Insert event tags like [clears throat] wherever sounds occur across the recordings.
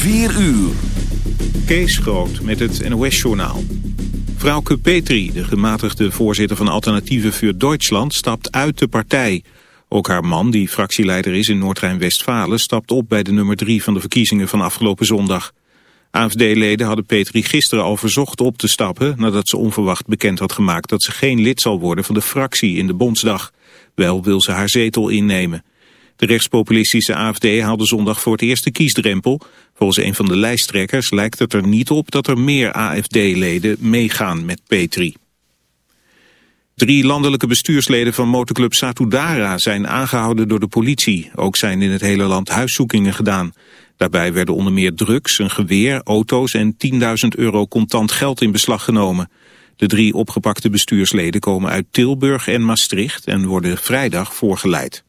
4 uur. Kees Groot met het NOS-journaal. Vrouwke Petri, de gematigde voorzitter van Alternatieven voor Duitsland, stapt uit de partij. Ook haar man, die fractieleider is in Noord-Rijn-Westfalen, stapt op bij de nummer 3 van de verkiezingen van afgelopen zondag. AFD-leden hadden Petri gisteren al verzocht op te stappen nadat ze onverwacht bekend had gemaakt dat ze geen lid zal worden van de fractie in de Bondsdag. Wel wil ze haar zetel innemen. De rechtspopulistische AFD haalde zondag voor het eerst de kiesdrempel. Volgens een van de lijsttrekkers lijkt het er niet op dat er meer AFD-leden meegaan met Petri. Drie landelijke bestuursleden van motorclub Satudara zijn aangehouden door de politie. Ook zijn in het hele land huiszoekingen gedaan. Daarbij werden onder meer drugs, een geweer, auto's en 10.000 euro contant geld in beslag genomen. De drie opgepakte bestuursleden komen uit Tilburg en Maastricht en worden vrijdag voorgeleid.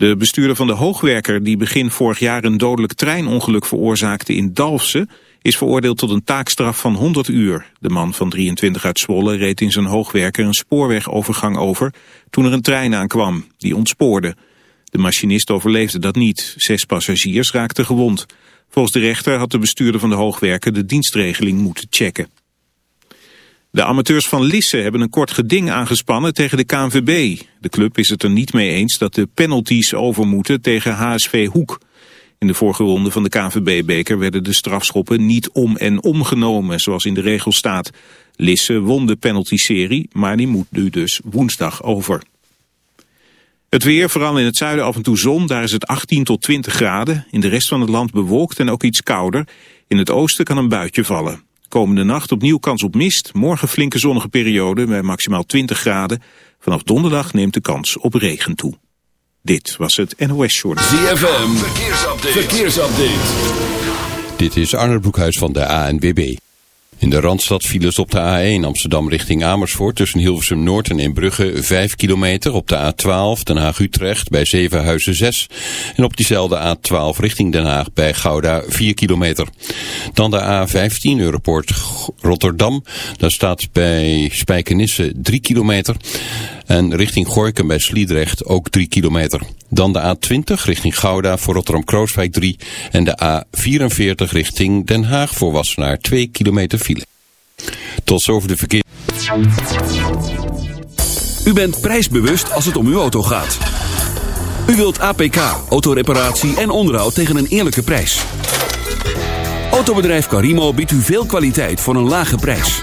De bestuurder van de hoogwerker die begin vorig jaar een dodelijk treinongeluk veroorzaakte in Dalfsen is veroordeeld tot een taakstraf van 100 uur. De man van 23 uit Zwolle reed in zijn hoogwerker een spoorwegovergang over toen er een trein aankwam. Die ontspoorde. De machinist overleefde dat niet. Zes passagiers raakten gewond. Volgens de rechter had de bestuurder van de hoogwerker de dienstregeling moeten checken. De amateurs van Lisse hebben een kort geding aangespannen tegen de KNVB. De club is het er niet mee eens dat de penalties over moeten tegen HSV Hoek. In de vorige ronde van de KNVB-beker werden de strafschoppen niet om en omgenomen, zoals in de regel staat. Lisse won de penalty-serie, maar die moet nu dus woensdag over. Het weer, vooral in het zuiden af en toe zon, daar is het 18 tot 20 graden. In de rest van het land bewolkt en ook iets kouder. In het oosten kan een buitje vallen. Komende nacht opnieuw kans op mist. Morgen flinke zonnige periode bij maximaal 20 graden. Vanaf donderdag neemt de kans op regen toe. Dit was het NOS Short. ZFM, verkeersupdate. verkeersupdate. Dit is Arnold Broekhuis van de ANWB. In de Randstad files op de A1 Amsterdam richting Amersfoort tussen Hilversum Noord en Inbrugge 5 kilometer. Op de A12 Den Haag-Utrecht bij Zevenhuizen 6. En op diezelfde A12 richting Den Haag bij Gouda 4 kilometer. Dan de A15 Europort Rotterdam. Daar staat bij Spijkenisse 3 kilometer. En richting Gorkum bij Sliedrecht ook 3 kilometer. Dan de A20 richting Gouda voor Rotterdam-Krooswijk 3. En de A44 richting Den Haag voor Wassenaar 2 kilometer file. Tot zover de verkeer. U bent prijsbewust als het om uw auto gaat. U wilt APK, autoreparatie en onderhoud tegen een eerlijke prijs. Autobedrijf Carimo biedt u veel kwaliteit voor een lage prijs.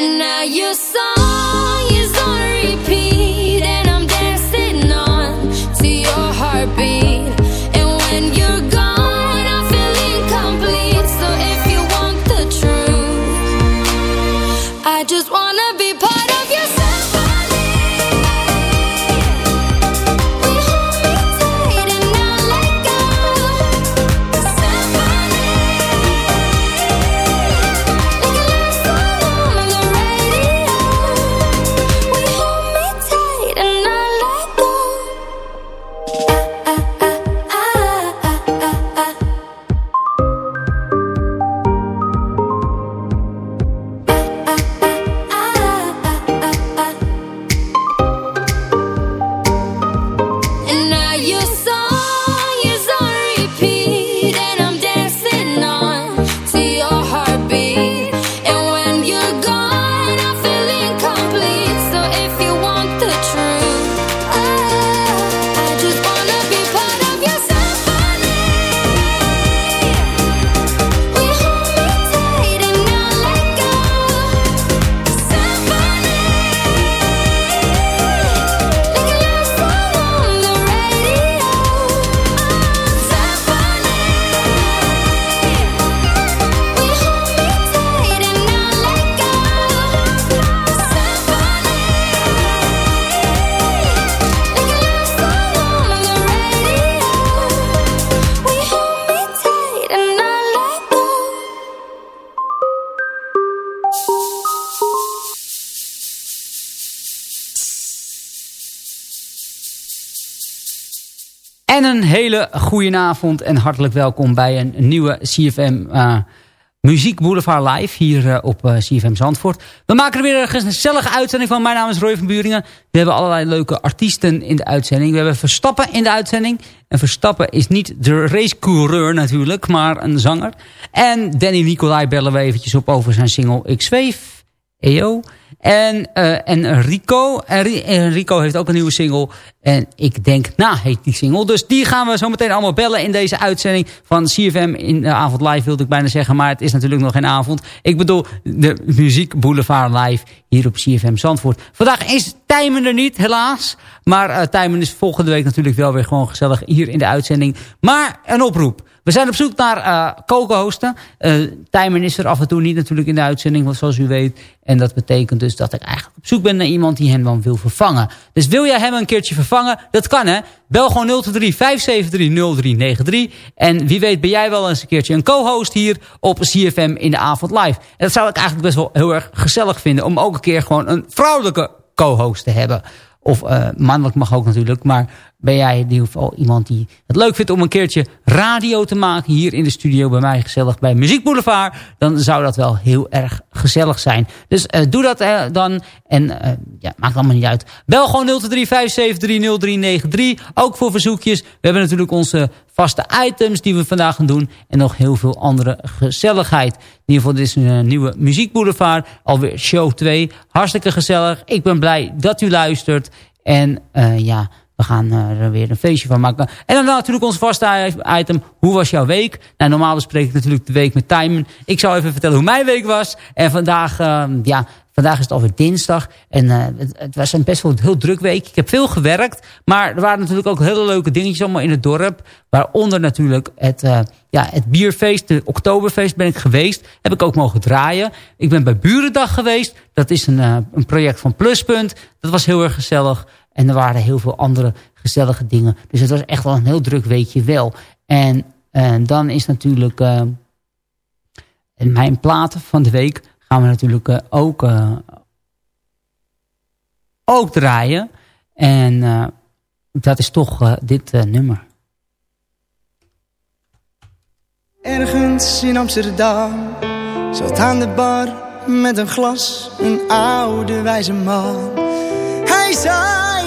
And now you're so En een hele goede avond en hartelijk welkom bij een nieuwe CFM eh, Muziek Boulevard Live hier eh, op eh, CFM Zandvoort. We maken er weer een gezellige uitzending van. Mijn naam is Roy van Buringen. We hebben allerlei leuke artiesten in de uitzending. We hebben Verstappen in de uitzending. En Verstappen is niet de racecoureur natuurlijk, maar een zanger. En Danny Nicolai bellen we eventjes op over zijn single Ik Zweef. EO. En, eh, en Rico. En, Ri- en Rico heeft ook een nieuwe single. En ik denk na heet die single. Dus die gaan we zo meteen allemaal bellen in deze uitzending van CFM in de avond live wilde ik bijna zeggen. Maar het is natuurlijk nog geen avond. Ik bedoel de Muziek Boulevard live hier op CFM Zandvoort. Vandaag is Tijmen er niet helaas. Maar eh Tijmen is volgende week natuurlijk wel weer gewoon gezellig hier in de uitzending. Maar een oproep. We zijn op zoek naar eh co-hosten. Eh Tijmen is er af en toe niet natuurlijk in de uitzending, zoals u weet. En dat betekent dus dat ik eigenlijk op zoek ben naar iemand die hem dan wil vervangen. Dus wil jij hem een keertje vervangen? Dat kan hè. Bel gewoon 023 573 0393. En wie weet ben jij wel eens een keertje een co-host hier op CFM in de avond live. En dat zou ik eigenlijk best wel heel erg gezellig vinden. Om ook een keer gewoon een vrouwelijke co-host te hebben. Of eh, mannelijk mag ook natuurlijk. Maar ben jij in ieder geval iemand die het leuk vindt om een keertje radio te maken. Hier in de studio bij mij gezellig bij Muziek Boulevard. Dan zou dat wel heel erg gezellig zijn. Dus eh, doe dat eh, dan. En eh, ja, maakt allemaal niet uit. Bel gewoon 0393 Ook voor verzoekjes. We hebben natuurlijk onze vaste items die we vandaag gaan doen. En nog heel veel andere gezelligheid. In ieder geval, dit is een nieuwe Muziek Boulevard. Alweer show 2. Hartstikke gezellig. Ik ben blij dat u luistert. En ja, we gaan eh, er weer een feestje van maken. En dan natuurlijk ons vaste item. Hoe was jouw week? Nou, normaal bespreek ik natuurlijk de week met Timon. Ik zal even vertellen hoe mijn week was. En vandaag, eh, ja, vandaag is het alweer dinsdag. En eh, het, was een best wel een heel druk week. Ik heb veel gewerkt. Maar er waren natuurlijk ook hele leuke dingetjes allemaal in het dorp. Waaronder natuurlijk het, eh, ja, het bierfeest, de Oktoberfeest ben ik geweest. Heb ik ook mogen draaien. Ik ben bij Burendag geweest. Dat is een, een project van Pluspunt. Dat was heel erg gezellig. En er waren heel veel andere gezellige dingen. Dus het was echt wel een heel druk weekje wel. En, en dan is natuurlijk... eh, en mijn platen van de week gaan we natuurlijk eh, ook, eh, ook draaien. En eh, dat is toch eh, dit eh, nummer. Ergens in Amsterdam zat aan de bar met een glas een oude wijze man. Hij zei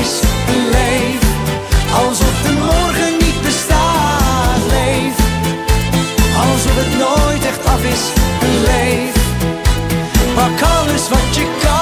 is, leef Alsof de morgen niet bestaat, leef Alsof het nooit echt af is, leef Pak alles wat je kan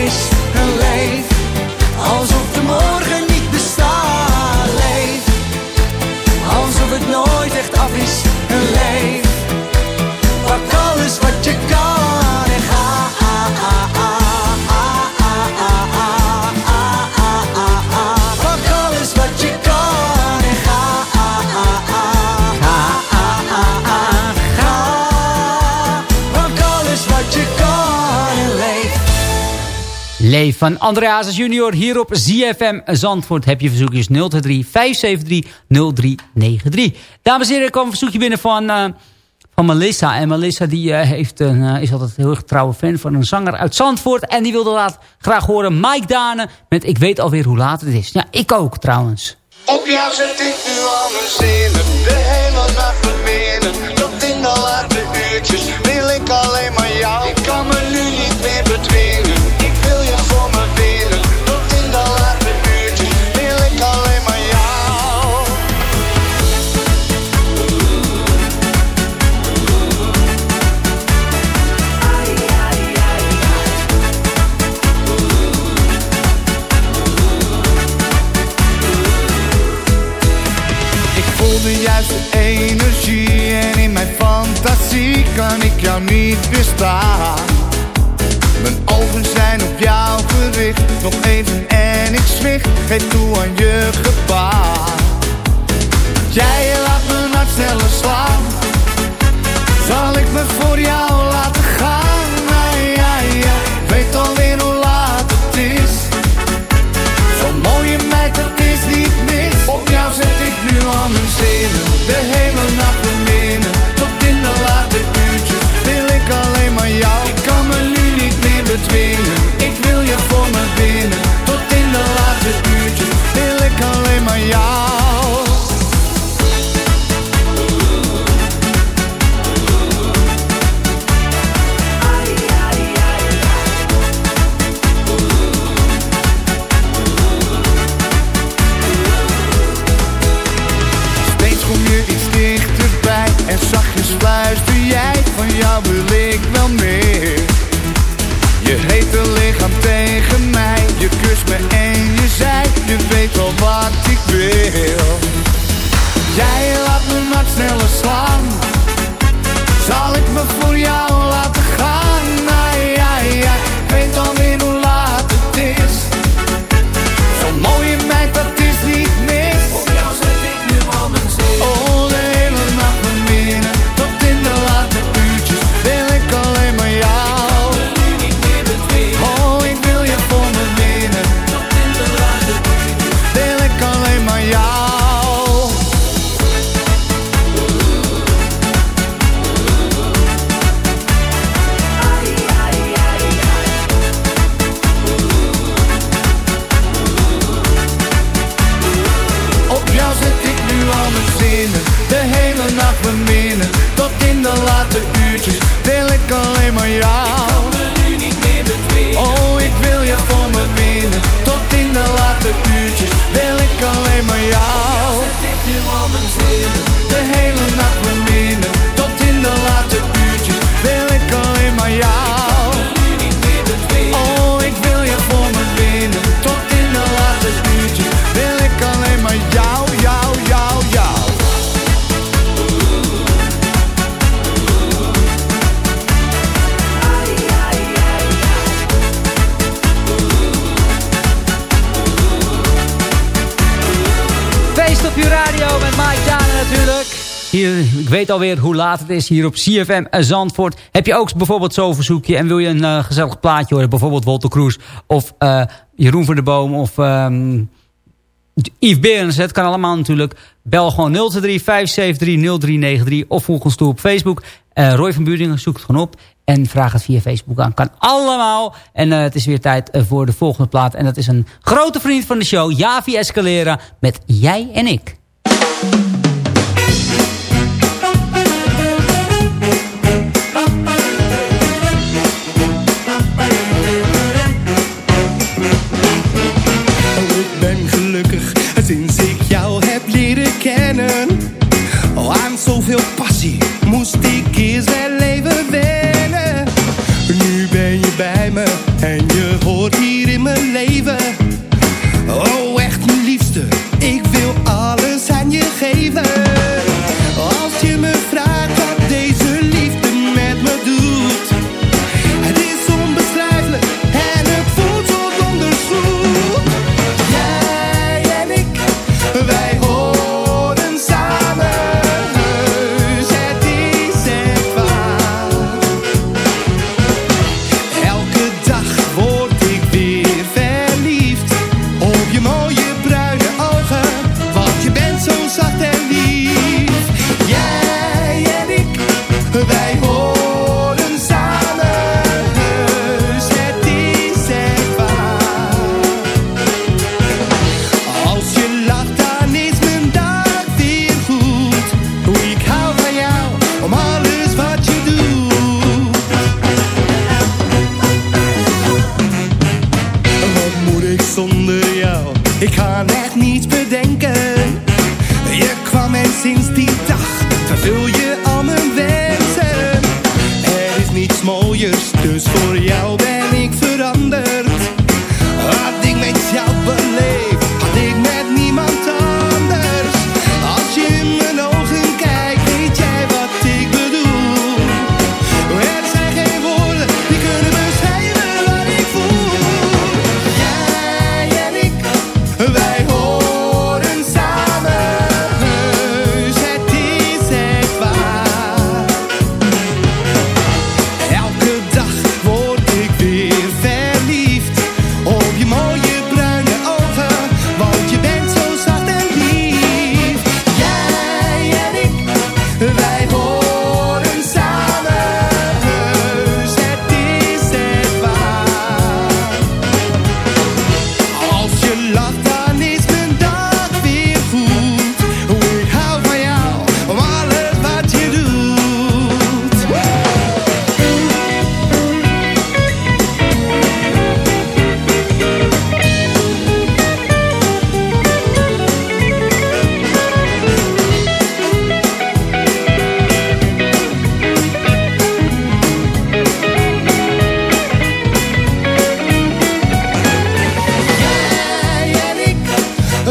laatste Van Andreas junior hier op ZFM Zandvoort. Heb je verzoekjes 023 573 0393. Dames en heren, er kwam een verzoekje binnen van, eh, van Melissa. En Melissa die, eh, heeft een, eh, is altijd een heel erg trouwe fan van een zanger uit Zandvoort. En die wilde laat graag horen Mike Dane met Ik weet alweer hoe laat het is. Ja, ik ook trouwens. Op jou zet ik nu al mijn zinnen, de hele nacht beminnen. Tot in de late uurtjes wil ik alleen maar jou. Ik kan me nu niet meer bedwingen, energie en in mijn fantasie kan ik jou niet weerstaan. Mijn ogen zijn op jou gericht, nog even en ik zwicht, geef toe aan je gebaar. Jij laat mijn hart sneller slaan, zal ik me voor jou laten weet alweer hoe laat het is hier op CFM Zandvoort. Heb je ook bijvoorbeeld zo'n verzoekje en wil je een eh, gezellig plaatje horen? Bijvoorbeeld Walter Kroes of eh, Jeroen van der Boom of... Um, Yves Berens, het kan allemaal natuurlijk. Bel gewoon 023-573-0393 of volg ons toe op Facebook. Eh, Roy van Buurdingen zoekt gewoon op en vraag het via Facebook aan. Kan allemaal. En het is weer tijd voor de volgende plaat. En dat is een grote vriend van de show, Javi Escalera, met Jij en Ik. zoveel passie. Moest ik eerst zijn leven wennen? Nu ben je bij me En je hoort hier in mijn leven.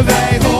Wij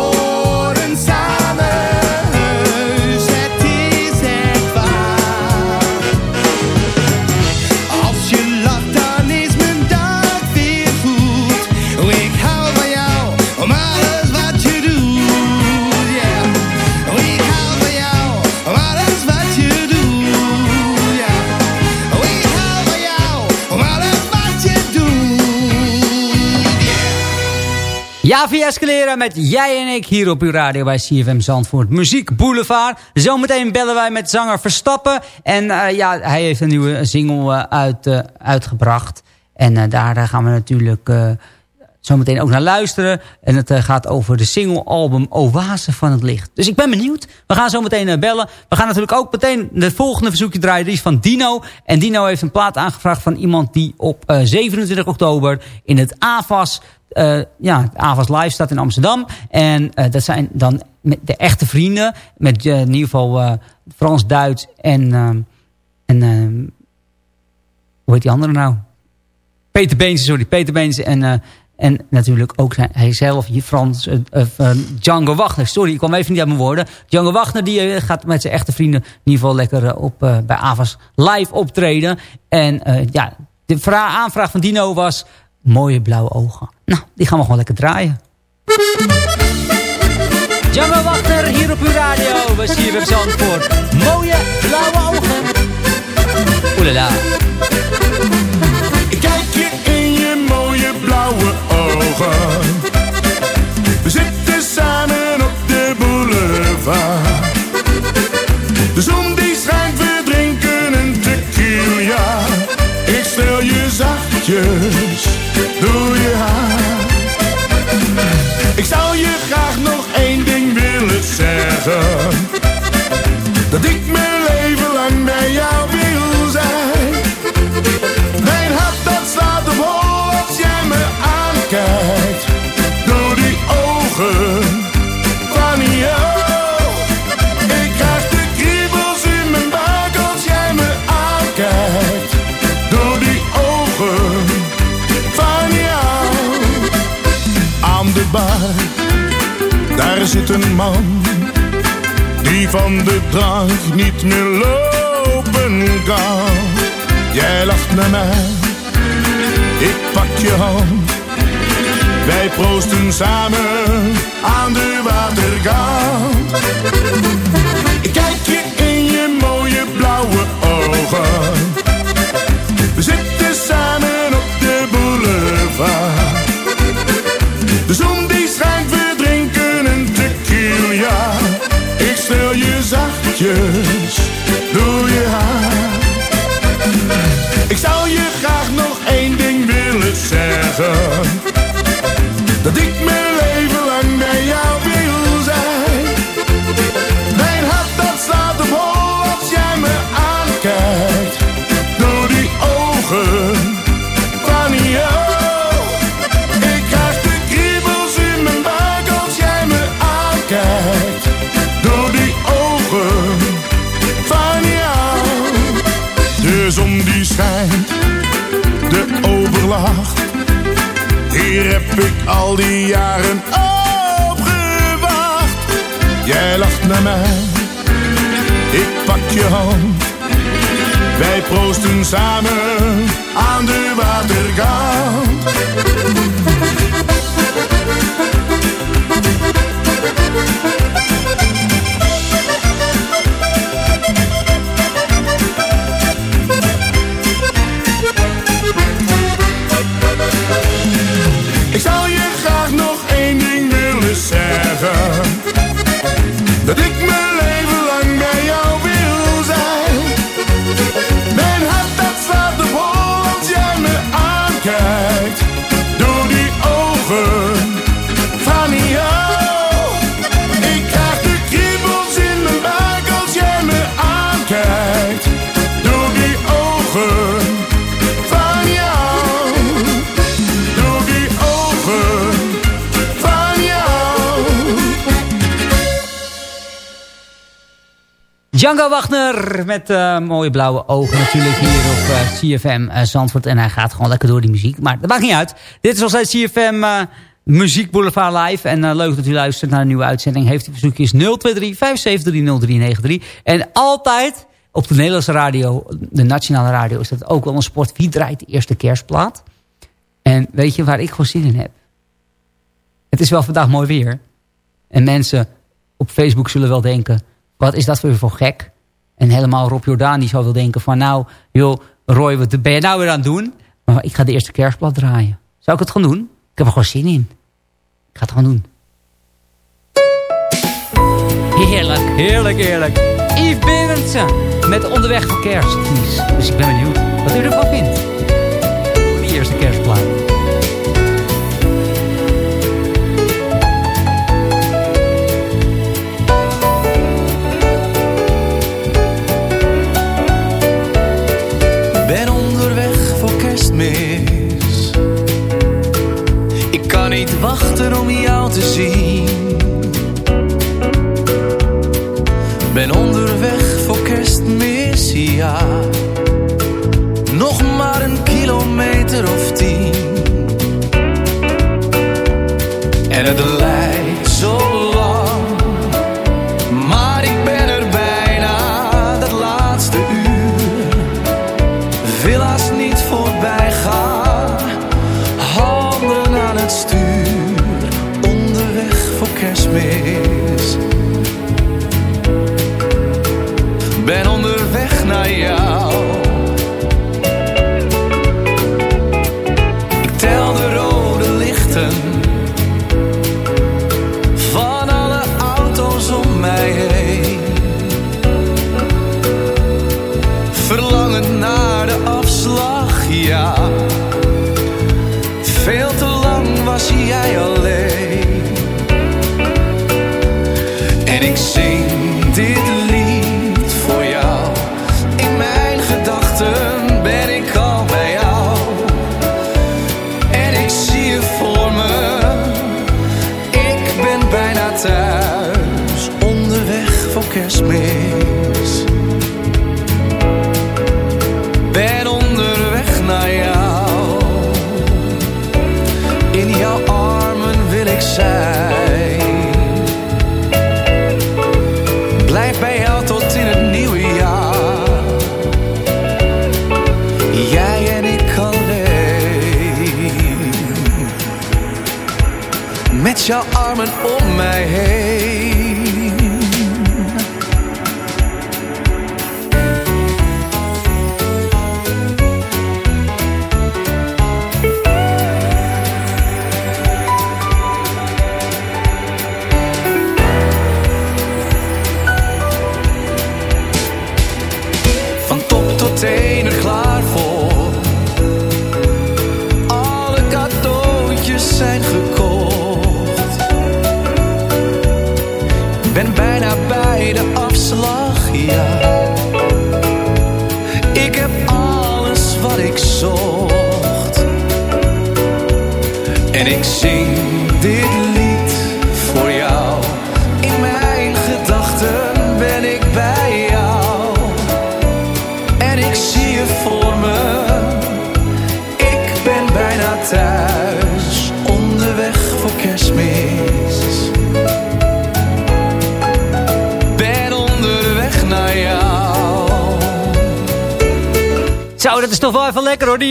Avi Escalera met Jij en ik hier op uw radio bij CFM Zandvoort. Muziek Boulevard. Zometeen bellen wij met zanger Verstappen. En eh, ja, hij heeft een nieuwe single eh, uit, eh, uitgebracht. En daar gaan we natuurlijk zometeen ook naar luisteren. En het gaat over de singlealbum Oase van het Licht. Dus ik ben benieuwd. We gaan zo meteen bellen. We gaan natuurlijk ook meteen het volgende verzoekje draaien. Die is van Dino. En Dino heeft een plaat aangevraagd van iemand die op 27 oktober in het AVAS eh, ja, AVAS Live staat in Amsterdam. En eh, dat zijn dan de echte vrienden. Met eh, in ieder geval Frans, Duits en... ehm, en ehm, hoe heet die andere nou? Peter Beens, sorry, Peter Beens en, en natuurlijk ook zijn, hij zelf, Frans, eh, eh, Django Wagner. Sorry, ik kwam even niet uit mijn woorden. Django Wagner die gaat met zijn echte vrienden in ieder geval lekker op, bij Avas live optreden. En ja, de vra- aanvraag van Dino was mooie blauwe ogen. Nou, die gaan we gewoon lekker draaien. Django Wagner hier op uw radio. We zien je Zandvoort. Mooie blauwe ogen. Oelala. Ik kijk je in je mooie blauwe ogen. We zitten samen op de boulevard. De zon die schijnt, we drinken een tequila. Ik stel je zachtjes zit een man. Die van de drank niet meer lopen kan. Jij lacht naar mij, ik pak je hand. Wij proosten samen aan de waterkant. Ik kijk je in je mooie blauwe ogen. Door je haar. Ik zou je graag nog één ding willen zeggen. Ik al die jaren op gewacht. Jij lacht naar mij, ik pak je hand. Wij proosten samen aan de waterkant. Django Wagner met eh, mooie blauwe ogen natuurlijk hier op eh, CFM eh, Zandvoort. En hij gaat gewoon lekker door die muziek. Maar dat maakt niet uit. Dit is nog steeds CFM Muziek Boulevard Live. En leuk dat u luistert naar een nieuwe uitzending. Heeft u verzoekjes 023 573 0393. En altijd op de Nederlandse radio, de nationale radio, is dat ook wel een sport. Wie draait de eerste kerstplaat? En weet je waar ik gewoon zin in heb? Het is wel vandaag mooi weer. En mensen op Facebook zullen wel denken... wat is dat weer voor gek? En helemaal Rob Jordaan die zou wel denken van... nou, joh, Roy, wat ben je nou weer aan het doen? Maar ik ga de eerste kerstblad draaien. Zou ik het gaan doen? Ik heb er gewoon zin in. Ik ga het gewoon doen. Heerlijk, heerlijk, heerlijk. Yves Berendsen met Onderweg voor Kerst. Dus ik ben benieuwd wat u ervan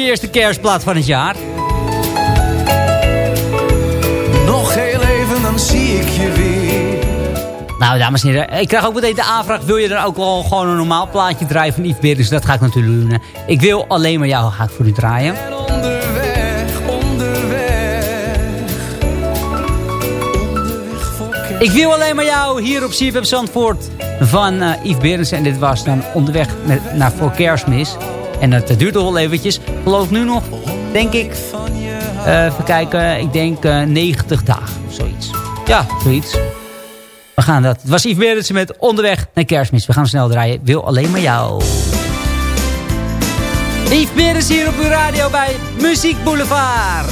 eerste kerstplaat van het jaar. Nog heel even, dan zie ik je weer. Nou, dames en heren, ik krijg ook meteen de aanvraag... wil je er ook wel gewoon een normaal plaatje draaien van Yves Berens? Dat ga ik natuurlijk doen. Ik wil alleen maar jou ga ik voor u draaien. Ik wil alleen maar jou hier op CFM Zandvoort van eh Yves Berens. En dit was dan onderweg met, naar voor kerstmis. En dat duurt toch wel eventjes. Geloof nu nog, denk ik... eh, even kijken, ik denk eh, 90 dagen of zoiets. Ja, zoiets. We gaan dat. Het was Yves Berendsen met Onderweg naar Kerstmis. We gaan snel draaien. Wil alleen maar jou. Yves Berendsen hier op uw radio bij Muziek Boulevard.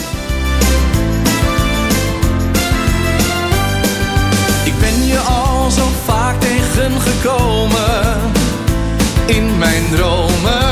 Ik ben je al zo vaak tegengekomen in mijn dromen,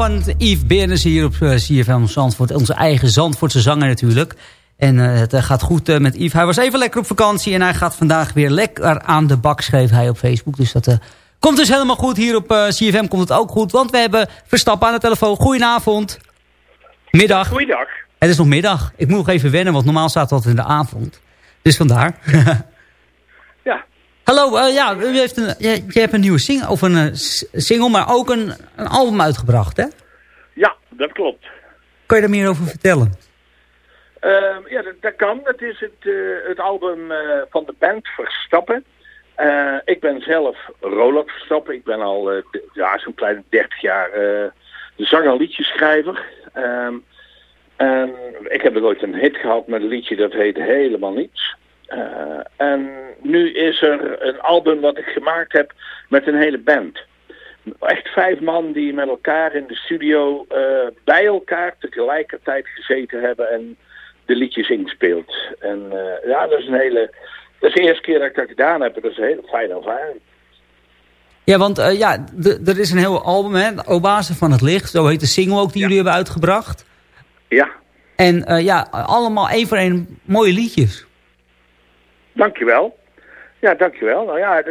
van Yves Beerens hier op uh, CFM Zandvoort. Onze eigen Zandvoortse zanger natuurlijk. En uh, het uh, gaat goed met Yves. Hij was even lekker op vakantie en hij gaat vandaag weer lekker aan de bak, schreef hij op Facebook. Dus dat komt dus helemaal goed. Hier op CFM komt het ook goed, want we hebben Verstappen aan de telefoon. Goedenavond. Middag. Goeiedag. Het is nog middag. Ik moet nog even wennen, want normaal staat dat in de avond. Dus vandaar. [laughs] Hallo, uh, ja, u heeft een, je, je, hebt een nieuwe single, of een uh, single, maar ook een, een album uitgebracht, hè? Ja, dat klopt. Kan je daar meer over vertellen? Uh, ja, dat, dat, kan. Dat is het, uh, het album van de band Verstappen. ik ben zelf Roland Verstappen. Ik ben al ja, zo'n kleine 30 jaar zanger liedjeschrijver. Ehm, ik heb er ooit een hit gehad met een liedje dat heet Helemaal Niets. Uh, en nu is er een album wat ik gemaakt heb met een hele band. Echt vijf man die met elkaar in de studio uh, bij elkaar tegelijkertijd gezeten hebben en de liedjes inspeelt. En uh, ja, dat is een hele... Dat is de eerste keer dat ik dat gedaan heb. Dat is een hele fijne ervaring. Ja, want ja, er is een heel album, hè, Oase van het Licht. Zo heet de single ook die ja. jullie hebben uitgebracht. Ja. En ja, allemaal één voor één mooie liedjes. Dankjewel. Ja, dankjewel. Nou ja,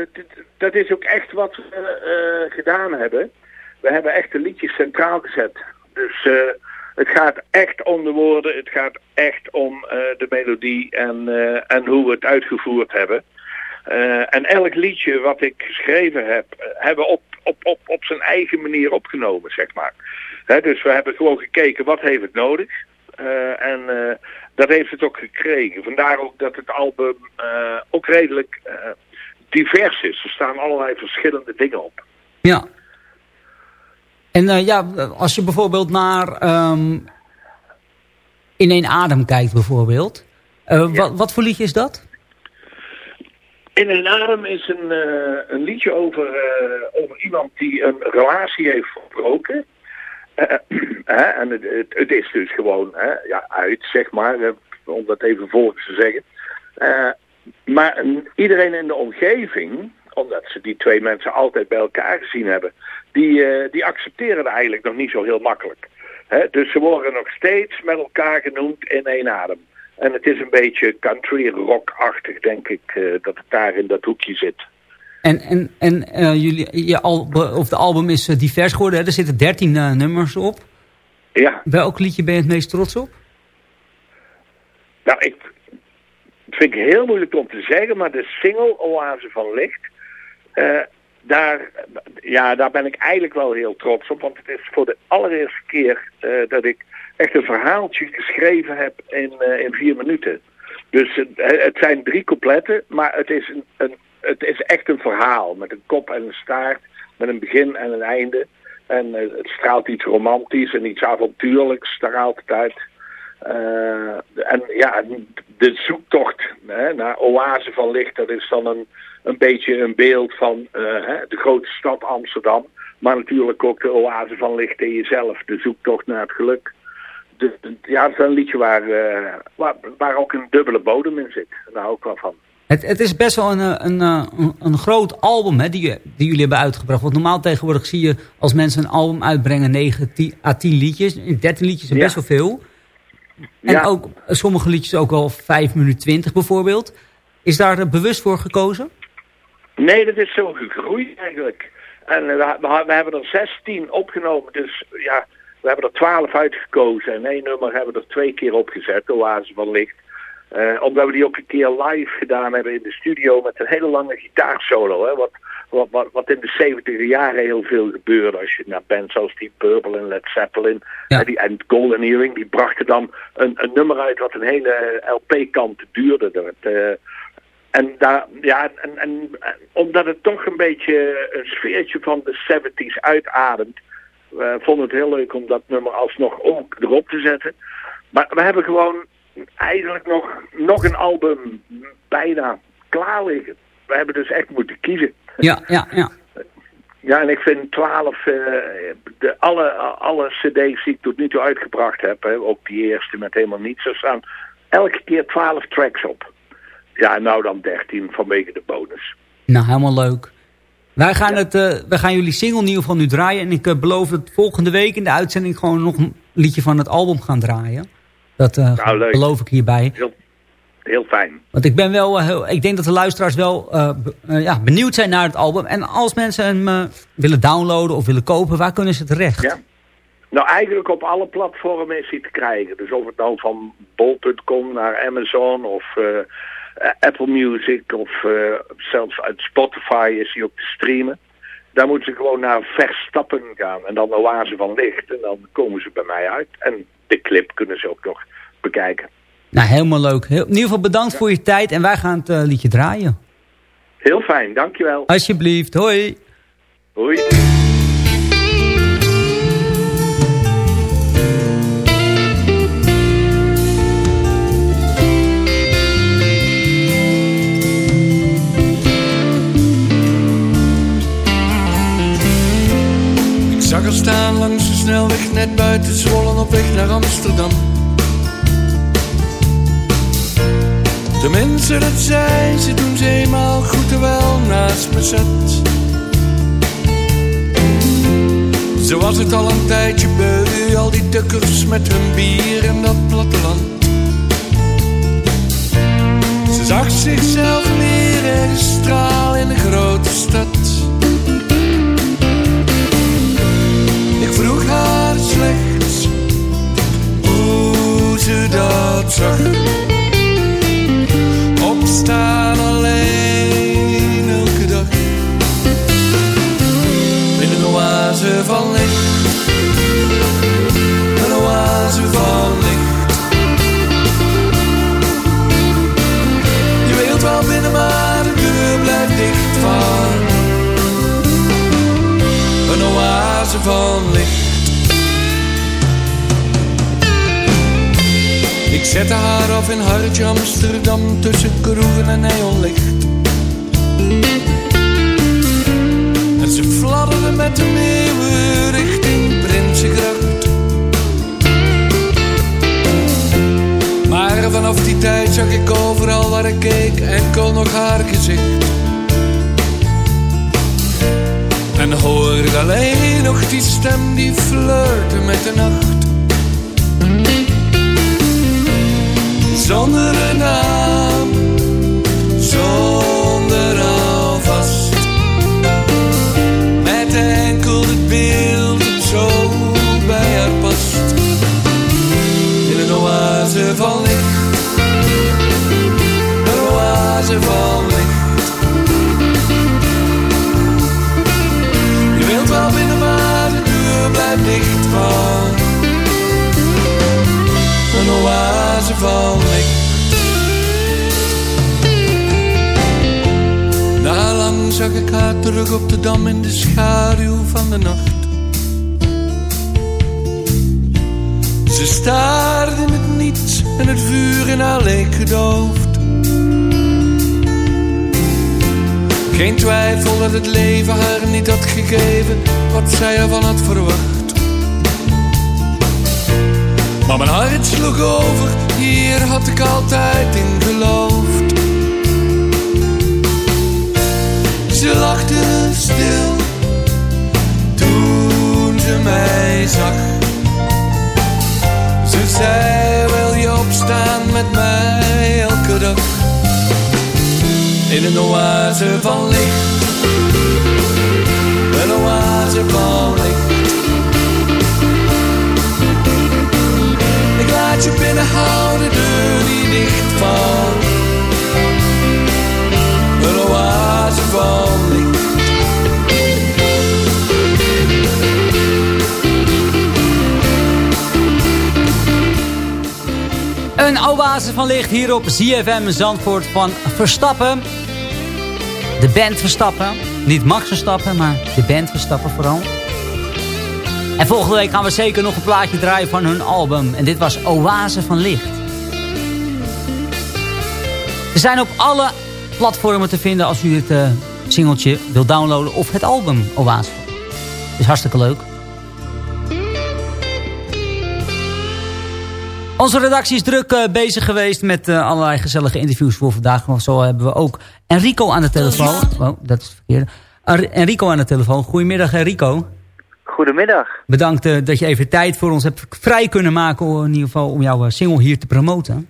dat, is ook echt wat we uh, gedaan hebben. We hebben echt de liedjes centraal gezet. Dus uh, het gaat echt om de woorden, het gaat echt om de melodie en, en hoe we het uitgevoerd hebben. en elk liedje wat ik geschreven heb, hebben we op, op, op, op zijn eigen manier opgenomen, zeg maar. He, dus we hebben gewoon gekeken wat heeft het nodig. En dat heeft het ook gekregen. Vandaar ook dat het album uh, ook redelijk divers is. Er staan allerlei verschillende dingen op. Ja. En ja, als je bijvoorbeeld naar um, In één adem kijkt bijvoorbeeld. Ja. wat, wat voor liedje is dat? In een adem is een, een liedje over, over iemand die een relatie heeft verbroken. [clears throat] Uh, en het, is dus gewoon ja, uit, zeg maar, om dat even volgens te zeggen. Uh, maar iedereen in de omgeving, omdat ze die twee mensen altijd bij elkaar gezien hebben, die, die accepteren het eigenlijk nog niet zo heel makkelijk. Dus ze worden nog steeds met elkaar genoemd in één adem. En het is een beetje country rock-achtig, denk ik, dat het daar in dat hoekje zit. En, en, en uh, jullie, je album, of de album is divers geworden. Hè? Er zitten dertien uh, nummers op. Ja. Welk liedje ben je het meest trots op? Nou, ik vind het heel moeilijk om te zeggen, maar de single Oase van Licht, uh, daar, ja, daar ben ik eigenlijk wel heel trots op. Want het is voor de allereerste keer dat ik echt een verhaaltje geschreven heb in, in vier minuten. Dus het zijn drie coupletten, maar het is een, een het is echt een verhaal met een kop en een staart, met een begin en een einde. En uh, het straalt iets romantisch en iets avontuurlijks daar altijd uit. Uh, en ja, de zoektocht hè, naar oase van licht, dat is dan een, een beetje een beeld van uh, hè, de grote stad Amsterdam. Maar natuurlijk ook de oase van licht in jezelf, de zoektocht naar het geluk. Ja, het is een liedje waar, waar, waar ook een dubbele bodem in zit. Daar hou ik wel van. Het, het, is best wel een, een, een, een groot album hè, die, die, jullie hebben uitgebracht. Want normaal tegenwoordig zie je als mensen een album uitbrengen 9 10, à 10 liedjes. 13 liedjes is ja. best wel veel. En ja. ook sommige liedjes ook wel 5 minuten 20 bijvoorbeeld. Is daar bewust voor gekozen? Nee, dat is zo gegroeid eigenlijk. En we, we, we hebben er 16 opgenomen. Dus ja, we hebben er 12 uitgekozen. En één nummer hebben we er twee keer opgezet. Oase van Licht. Uh, omdat we die ook een keer live gedaan hebben in de studio met een hele lange gitaarsolo. Hè, wat, wat, wat, wat in de 70 jaren heel veel gebeurde. Als je naar bands zoals Deep Purple en Led Zeppelin ja. die, en Golden Earring, die brachten dan een, een nummer uit wat een hele LP-kant duurde. Dat, uh, en, daar, ja, en, en, omdat het toch een beetje een sfeertje van de 70s uitademt, uh, vonden we het heel leuk om dat nummer alsnog ook erop te zetten. Maar we hebben gewoon eigenlijk nog, nog een album bijna klaar liggen. We hebben dus echt moeten kiezen. Ja, ja, ja. Ja, en ik vind 12, uh, de, alle, alle cd's die ik tot nu toe uitgebracht heb, hè, ook die eerste met helemaal niets, er staan elke keer 12 tracks op. Ja, nou dan 13 vanwege de bonus. Nou, helemaal leuk. Wij gaan, het, eh, wij gaan jullie single in ieder geval nu draaien. En ik eh, beloof dat volgende week in de uitzending gewoon nog een liedje van het album gaan draaien. Dat Nou, beloof ik hierbij. Heel, heel fijn. Want ik ben wel, eh, heel, ik denk dat de luisteraars wel eh, ja, benieuwd zijn naar het album. En als mensen hem willen downloaden of willen kopen, waar kunnen ze terecht? Ja. Nou, eigenlijk op alle platformen is hij te krijgen. Dus of het nou van bol.com naar Amazon of Apple Music of zelfs uit Spotify is hij ook te streamen. Daar moeten ze gewoon naar Verstappen gaan en dan de Oase van Licht. En dan komen ze bij mij uit. En de clip kunnen ze ook nog bekijken. Nou, helemaal leuk. Heel, in ieder geval bedankt voor je tijd en wij gaan het eh, liedje draaien. Heel fijn, dankjewel. Alsjeblieft, hoi. Hoi. Zag haar staan langs de snelweg net buiten Zwolle op weg naar Amsterdam. Tenminste, dat zei ze toen ze eenmaal goed en wel naast me zat. Ze was het al een tijdje beu, al die tukkers met hun bier en dat platteland. Ze zag zichzelf meer in een straal in de grote stad. Slechts hoe ze dat zag. Opstaan alleen elke dag. In een oase van licht. Een oase van licht. Je wilt wel binnen, maar de deur blijft dicht van. Een oase van Ik zette haar af in hartje Amsterdam tussen kroegen en neonlicht. En ze fladderde met de meeuwen richting Prinsengracht. Maar vanaf die tijd zag ik overal waar ik keek enkel nog haar gezicht. En hoorde alleen nog die stem die flirte met de nacht. Zonder een naam, zonder alvast. Met enkel het beeld dat zo bij haar past. In een oase van licht, een oase van licht. Je wilt wel binnen, maar de deur blijft dicht van. Een oase van licht. Zag ik haar terug op de dam in de schaduw van de nacht. Ze staarde in het niets en het vuur in haar leek gedoofd. Geen twijfel dat het leven haar niet had gegeven wat zij ervan had verwacht. Maar mijn hart sloeg over, hier had ik altijd in geloofd. Ze lachte stil toen ze mij zag. Ze zei, wil je opstaan met mij elke dag? In een oase van licht. Een oase van licht. Ik laat je binnen, hou de deur niet dicht van. Een oase van licht hier op ZFM Zandvoort van Verstappen. De band Verstappen. Niet Max Verstappen, maar de band Verstappen vooral. En volgende week gaan we zeker nog een plaatje draaien van hun album. En dit was Oase van Licht. Ze zijn op alle platformen te vinden als u eh, singeltje wilt downloaden of het album Oase. Is hartstikke leuk. Onze redactie is druk eh, bezig geweest met eh, allerlei gezellige interviews voor vandaag. Want zo hebben we ook Enrico aan de telefoon. Oh, dat is het verkeerde. Ar- Enrico aan de telefoon. Goedemiddag Enrico. Goedemiddag. Bedankt eh, dat je even tijd voor ons hebt vrij kunnen maken... om in ieder geval om jouw single hier te promoten.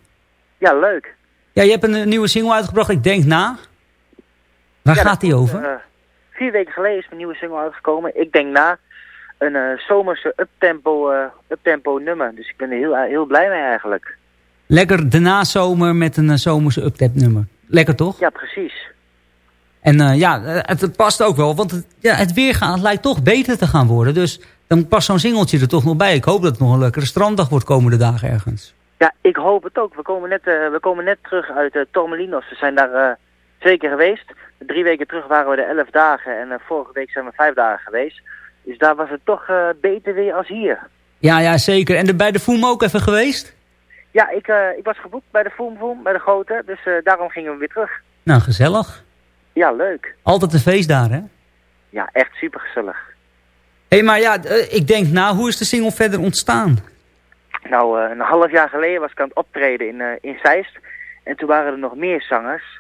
Ja, leuk. Ja, je hebt een, nieuwe single uitgebracht. Ik denk na. Waar Ja, gaat die over? Eh, vier weken geleden is mijn nieuwe single uitgekomen. Ik denk na. Een eh, zomerse uptempo, eh uptempo nummer. Dus ik ben er heel, heel blij mee eigenlijk. Lekker de nazomer met een zomerse uptap nummer. Lekker toch? Ja, precies. En ja, het, het past ook wel. Want het, ja, het weergaan lijkt toch beter te gaan worden. Dus dan past zo'n singeltje er toch nog bij. Ik hoop dat het nog een lekkere stranddag wordt komende dagen ergens. Ja, ik hoop het ook. We komen net, we komen net terug uit uh, Tormelinos. We zijn daar twee keer geweest. Drie weken terug waren we er elf dagen. En eh, vorige week zijn we vijf dagen geweest. Dus daar was het toch eh, beter weer als hier. Ja, ja, zeker. En de, bij de Voem ook even geweest? Ja, ik, eh, ik was geboekt bij de Voem, bij de Grote. Dus daarom gingen we weer terug. Nou, gezellig. Ja, leuk. Altijd een feest daar, hè? Ja, echt super gezellig. Hé, hey, maar ja, ik denk, nou, hoe is de single verder ontstaan? Nou, een half jaar geleden was ik aan het optreden in, in Zeist. En toen waren er nog meer zangers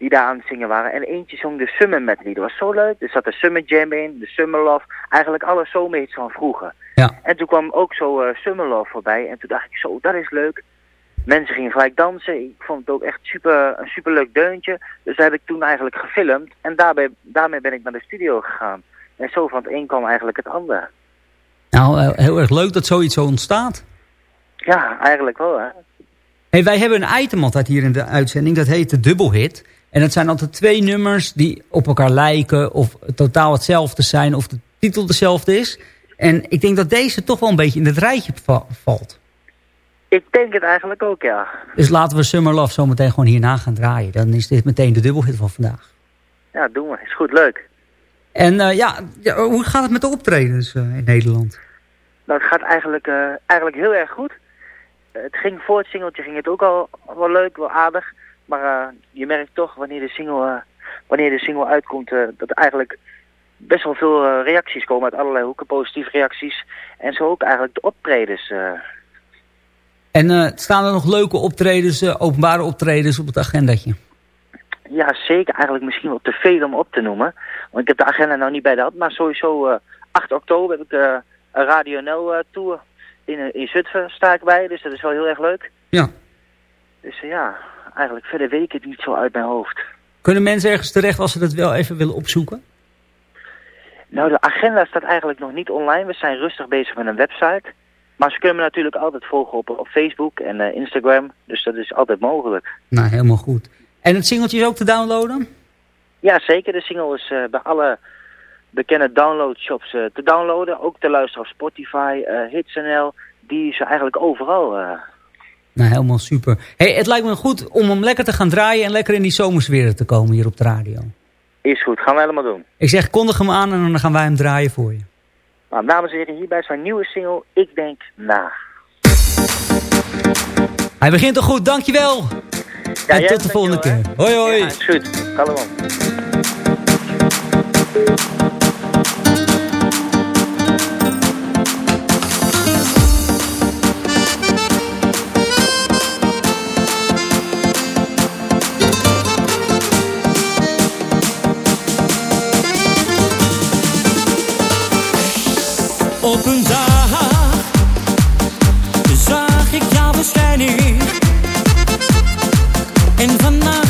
die daar aan het zingen waren. En eentje zong de Summer Medley. Dat was zo leuk. Er zat de Summer Jam in, de Summer Love. Eigenlijk alle zomerhits van vroeger. Ja. En toen kwam ook zo eh, Summer Love voorbij. En toen dacht ik, zo, dat is leuk. Mensen gingen gelijk dansen. Ik vond het ook echt super, een superleuk deuntje. Dus dat heb ik toen eigenlijk gefilmd. En daarbij, daarmee ben ik naar de studio gegaan. En zo van het een kwam eigenlijk het ander. Nou, eh, heel erg leuk dat zoiets zo ontstaat. Ja, eigenlijk wel hè. Hey, wij hebben een item altijd hier in de uitzending. Dat heet de dubbelhit. En dat zijn altijd twee nummers die op elkaar lijken. Of totaal hetzelfde zijn. Of de titel dezelfde is. En ik denk dat deze toch wel een beetje in het rijtje va- valt. Ik denk het eigenlijk ook, ja. Dus laten we Summer Love zo meteen gewoon hierna gaan draaien. Dan is dit meteen de dubbelhit van vandaag. Ja, doen we. Is goed, leuk. En eh, ja, hoe gaat het met de optredens eh, in Nederland? Nou, het gaat eigenlijk, eh, eigenlijk heel erg goed. Het ging voor het singeltje ging het ook al wel leuk, wel aardig. Maar eh, je merkt toch wanneer de single, eh, wanneer de single uitkomt, eh, dat er eigenlijk best wel veel reacties komen uit allerlei hoeken, positieve reacties. En zo ook eigenlijk de optredens. En staan er nog leuke optredens, openbare optredens op het agendatje? ja, zeker eigenlijk misschien wel te veel om op te noemen. Want ik heb de agenda nou niet bij de hand, maar sowieso eh 8 oktober heb ik eh, een Radio NL eh, tour in, in Zutphen sta ik bij, dus dat is wel heel erg leuk. Ja. Dus ja, eigenlijk verder weet ik het niet zo uit mijn hoofd. Kunnen mensen ergens terecht als ze dat wel even willen opzoeken? Nou, de agenda staat eigenlijk nog niet online. We zijn rustig bezig met een website. Maar ze kunnen me natuurlijk altijd volgen op, op Facebook en eh, Instagram. Dus dat is altijd mogelijk. Nou, helemaal goed. En het singeltje is ook te downloaden? Ja, zeker. De single is eh, bij alle bekende downloadshops eh, te downloaden. Ook te luisteren op Spotify, Hits.nl. Die is eigenlijk overal. Nou, helemaal super. Hey, het lijkt me goed om hem lekker te gaan draaien en lekker in die zomersfeer te komen hier op de radio. Is goed, gaan we helemaal doen. Ik zeg, kondig hem aan en dan gaan wij hem draaien voor je. Nou, dames en heren, hierbij is mijn nieuwe single Ik Denk Na. Hij begint al goed, dankjewel. Ja, en tot de volgende keer. Hoi hoi. Ja, is goed. Op een dag zag ik jouw verschijning. En vannacht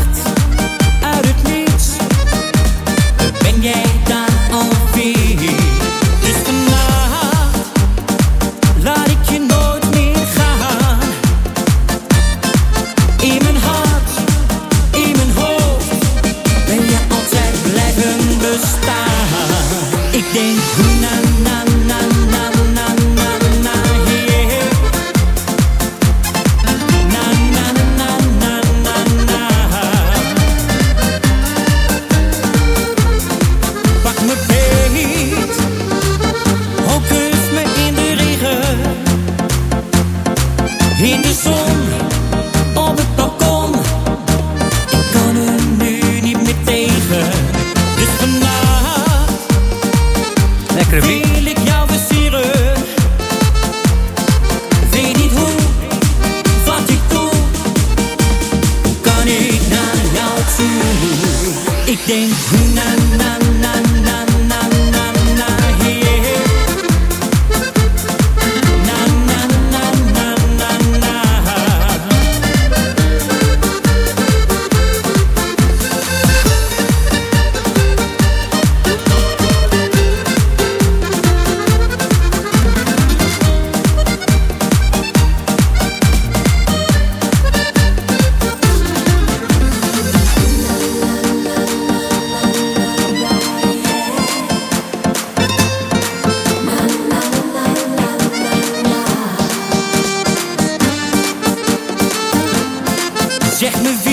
Zeg me wie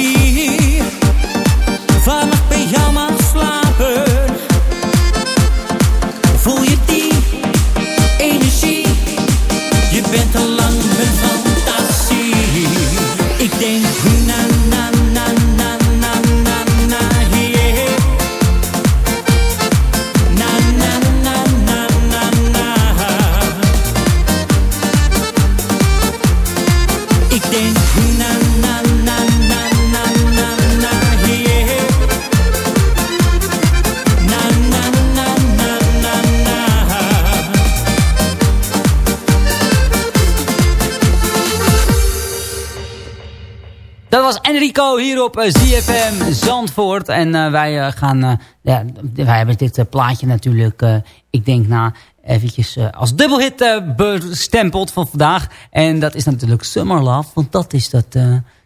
Enrico hier op eh, ZFM Zandvoort. En eh, wij eh, gaan... ja, wij hebben dit plaatje natuurlijk, ik denk na, eventjes als dubbelhit bestempeld van vandaag. En dat is natuurlijk Summer Love. Want dat is dat...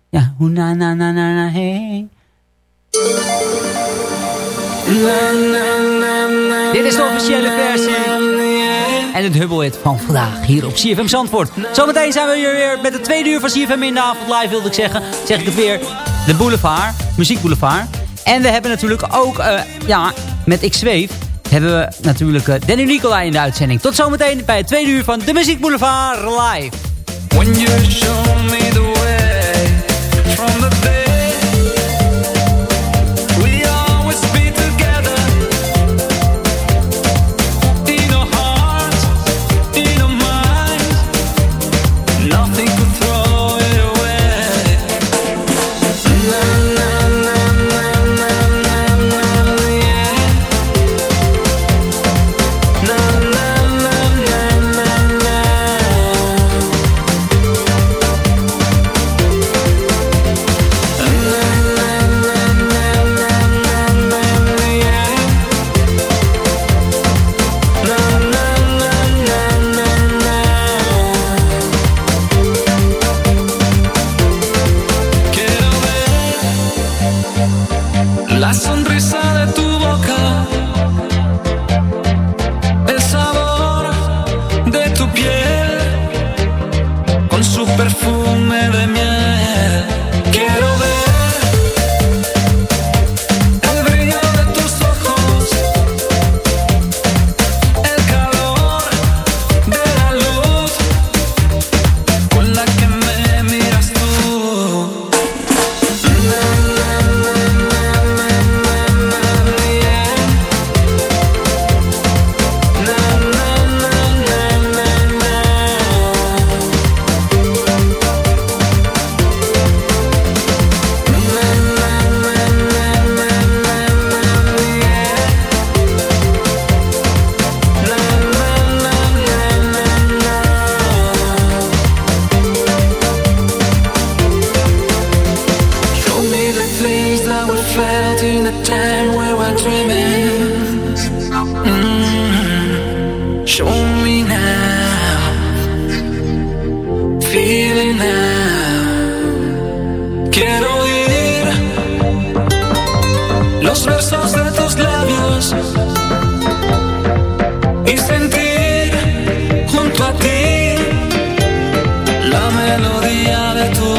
ja, hoe na na na na na hey. Dit is de officiële versie. En het dubbelhit van vandaag hier op CFM Zandvoort. Zometeen zijn we hier weer met de tweede uur van CFM in de avond live wilde ik zeggen. Zeg ik het weer. De Boulevard. Muziek Boulevard. En we hebben natuurlijk ook, eh, ja, met Ik Zweef... hebben we natuurlijk eh, Danny Nicolai in de uitzending. Tot zometeen bij het tweede uur van de Muziek Boulevard live. When you show me the way from the la melodía de tu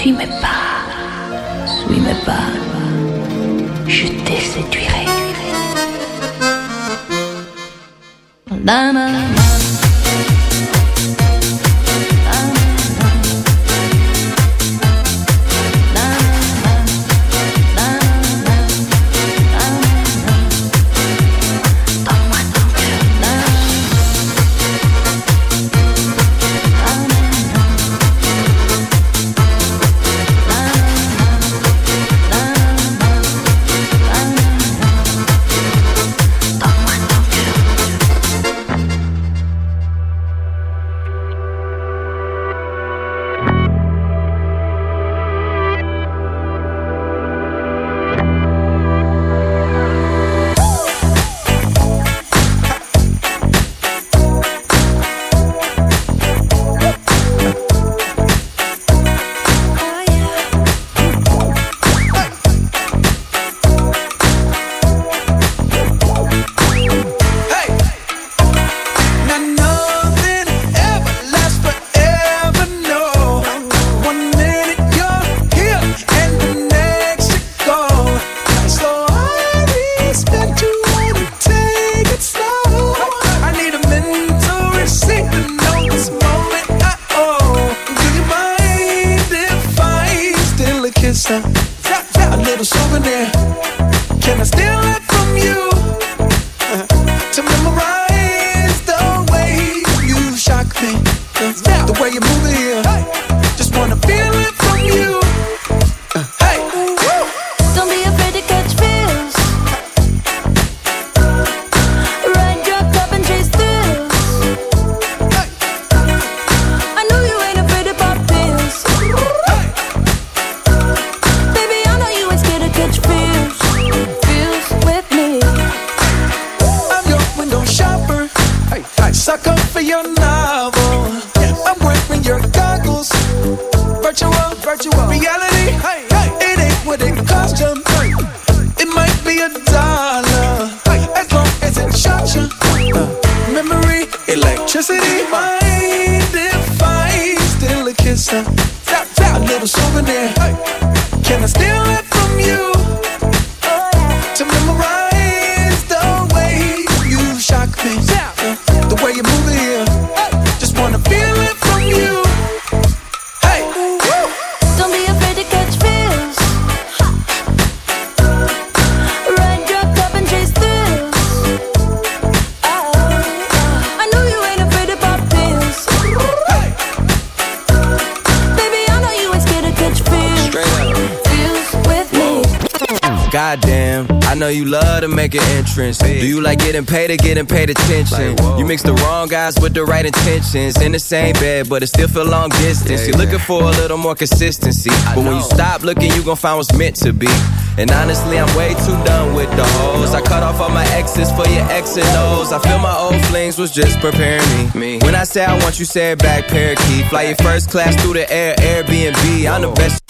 Suis-moi pas, suis-moi pas, je te séduirai. Entrance. Do you like getting paid or getting paid attention? you mix the wrong guys with the right intentions. In the same bed, but it still feel long distance. You're looking for a little more consistency. But when you stop looking, you gon' find what's meant to be. And honestly, I'm way too done with the hoes. I cut off all my exes for your X and O's. I feel my old flings was just preparing me. When I say I want you, say it back, parakeet. Fly your first class through the air, Airbnb. I'm the best.